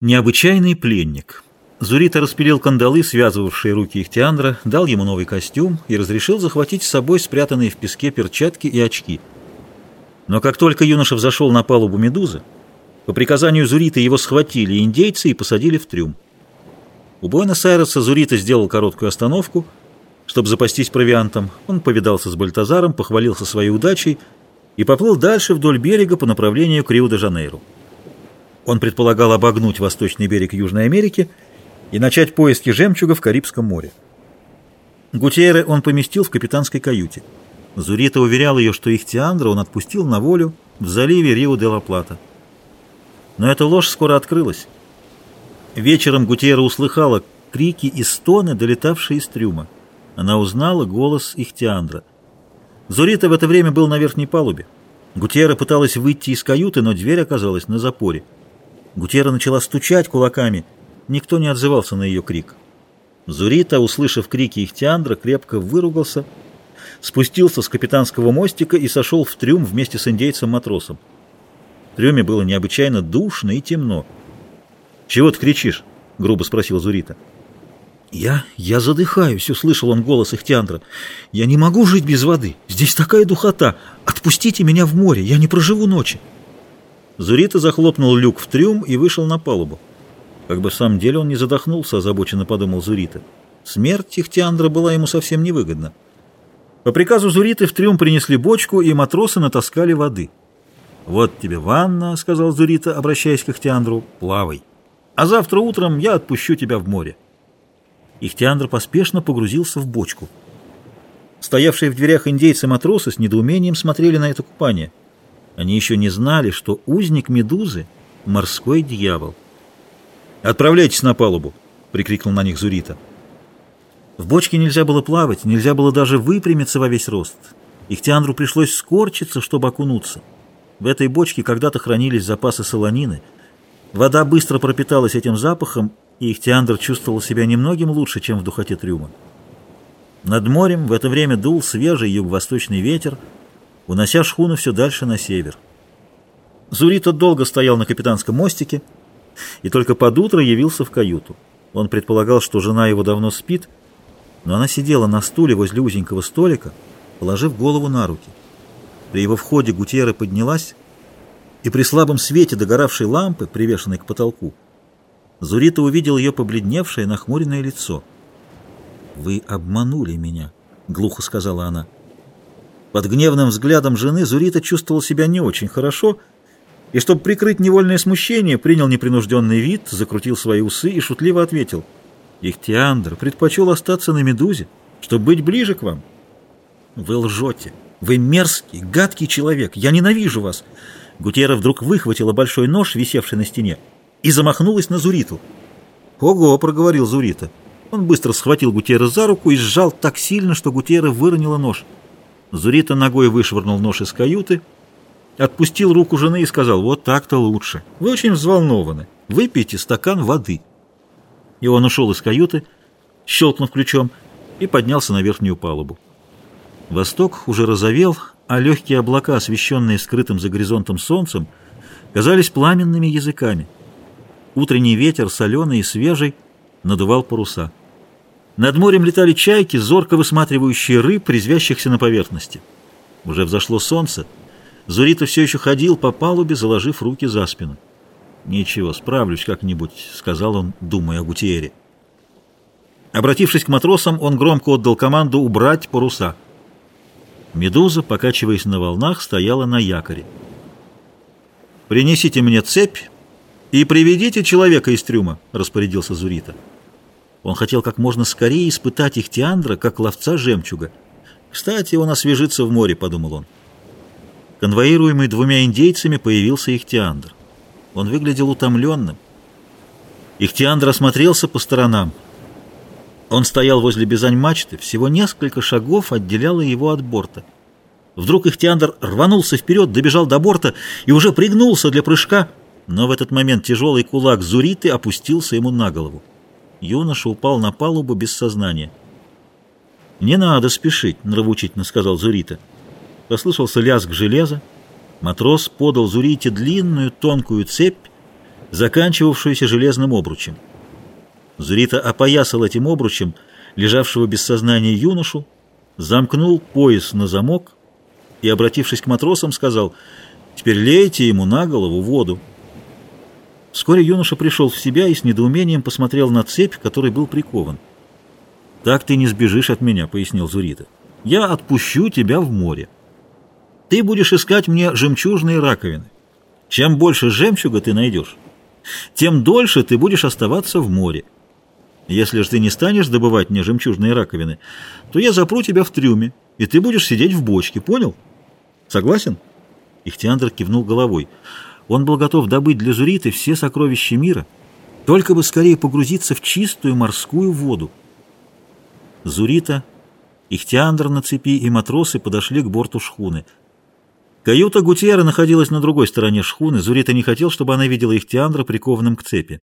Необычайный пленник. Зурита распилил кандалы, связывавшие руки Ихтиандра, дал ему новый костюм и разрешил захватить с собой спрятанные в песке перчатки и очки. Но как только юноша взошел на палубу Медузы, по приказанию Зурита его схватили индейцы и посадили в трюм. У Буэнос-Айреса Зурита сделал короткую остановку, чтобы запастись провиантом. Он повидался с Бальтазаром, похвалился своей удачей и поплыл дальше вдоль берега по направлению к Рио-де-Жанейру. Он предполагал обогнуть восточный берег Южной Америки и начать поиски жемчуга в Карибском море. Гутьерре он поместил в капитанской каюте. Зурита уверял ее, что их Тиандра он отпустил на волю в заливе Рио-де-ла-Плата. Но эта ложь скоро открылась. Вечером Гутьерра услыхала крики и стоны, долетавшие из трюма. Она узнала голос Ихтиандра. Зурита в это время был на верхней палубе. Гутьерра пыталась выйти из каюты, но дверь оказалась на запоре. Гутера начала стучать кулаками. Никто не отзывался на ее крик. Зурита, услышав крики Ихтиандра, крепко выругался, спустился с капитанского мостика и сошел в трюм вместе с индейцем-матросом. В трюме было необычайно душно и темно. «Чего ты кричишь?» — грубо спросил Зурита. «Я... я задыхаюсь», — услышал он голос Ихтиандра. «Я не могу жить без воды. Здесь такая духота. Отпустите меня в море. Я не проживу ночи». Зурита захлопнул люк в трюм и вышел на палубу. Как бы в самом деле он не задохнулся, озабоченно подумал Зурита. Смерть Ихтиандра была ему совсем невыгодна. По приказу Зуриты в трюм принесли бочку, и матросы натаскали воды. «Вот тебе ванна», — сказал Зурита, обращаясь к Ихтиандру, — «плавай. А завтра утром я отпущу тебя в море». Ихтиандр поспешно погрузился в бочку. Стоявшие в дверях индейцы-матросы с недоумением смотрели на это купание — они еще не знали, что узник Медузы — морской дьявол. «Отправляйтесь на палубу!» — прикрикнул на них Зурита. В бочке нельзя было плавать, нельзя было даже выпрямиться во весь рост. Ихтиандру пришлось скорчиться, чтобы окунуться. В этой бочке когда-то хранились запасы солонины. Вода быстро пропиталась этим запахом, и Ихтиандр чувствовал себя немногим лучше, чем в духоте трюма. Над морем в это время дул свежий юго-восточный ветер, унося шхуну все дальше на север. Зурита долго стоял на капитанском мостике и только под утро явился в каюту. Он предполагал, что жена его давно спит, но она сидела на стуле возле узенького столика, положив голову на руки. При его входе Гутьера поднялась, и при слабом свете догоравшей лампы, привешенной к потолку, Зурита увидел ее побледневшее, нахмуренное лицо. «Вы обманули меня», — глухо сказала она. Под гневным взглядом жены Зурита чувствовал себя не очень хорошо, и, чтобы прикрыть невольное смущение, принял непринужденный вид, закрутил свои усы и шутливо ответил. «Ихтиандр предпочел остаться на Медузе, чтобы быть ближе к вам». «Вы лжете. Вы мерзкий, гадкий человек. Я ненавижу вас». Гутера вдруг выхватила большой нож, висевший на стене, и замахнулась на Зуриту. «Ого!» — проговорил Зурита. Он быстро схватил Гутера за руку и сжал так сильно, что Гутера выронила нож. Зурита ногой вышвырнул нож из каюты, отпустил руку жены и сказал, вот так-то лучше. Вы очень взволнованы. Выпейте стакан воды. И он ушел из каюты, щелкнув ключом, и поднялся на верхнюю палубу. Восток уже разовел, а легкие облака, освещенные скрытым за горизонтом солнцем, казались пламенными языками. Утренний ветер, соленый и свежий, надувал паруса. Над морем летали чайки, зорко высматривающие рыб, резвящихся на поверхности. Уже взошло солнце. Зурита все еще ходил по палубе, заложив руки за спину. «Ничего, справлюсь как-нибудь», — сказал он, думая о Гутиере. Обратившись к матросам, он громко отдал команду убрать паруса. Медуза, покачиваясь на волнах, стояла на якоре. «Принесите мне цепь и приведите человека из трюма», — распорядился Зурита. Он хотел как можно скорее испытать их Тиандра, как ловца жемчуга. «Кстати, он освежится в море», — подумал он. Конвоируемый двумя индейцами появился Ихтиандр. Он выглядел утомленным. Ихтиандр осмотрелся по сторонам. Он стоял возле бизань-мачты, всего несколько шагов отделяло его от борта. Вдруг Ихтиандр рванулся вперед, добежал до борта и уже пригнулся для прыжка, но в этот момент тяжелый кулак Зуриты опустился ему на голову. Юноша упал на палубу без сознания. «Не надо спешить», — нравоучительно сказал Зурита. Послышался лязг железа. Матрос подал Зурите длинную тонкую цепь, заканчивавшуюся железным обручем. Зурита опоясал этим обручем лежавшего без сознания юношу, замкнул пояс на замок и, обратившись к матросам, сказал «Теперь лейте ему на голову воду». Вскоре юноша пришел в себя и с недоумением посмотрел на цепь, которой был прикован. «Так ты не сбежишь от меня», — пояснил Зурита. «Я отпущу тебя в море. Ты будешь искать мне жемчужные раковины. Чем больше жемчуга ты найдешь, тем дольше ты будешь оставаться в море. Если же ты не станешь добывать мне жемчужные раковины, то я запру тебя в трюме, и ты будешь сидеть в бочке, понял? Согласен?» Ихтиандр кивнул головой. Он был готов добыть для Зуриты все сокровища мира, только бы скорее погрузиться в чистую морскую воду. Зурита, Ихтиандр на цепи и матросы подошли к борту шхуны. Каюта Гутьера находилась на другой стороне шхуны. Зурита не хотел, чтобы она видела Ихтиандра прикованным к цепи.